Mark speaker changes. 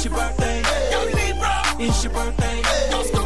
Speaker 1: It's your birthday. Yo, Libra. It's your birthday. Hey.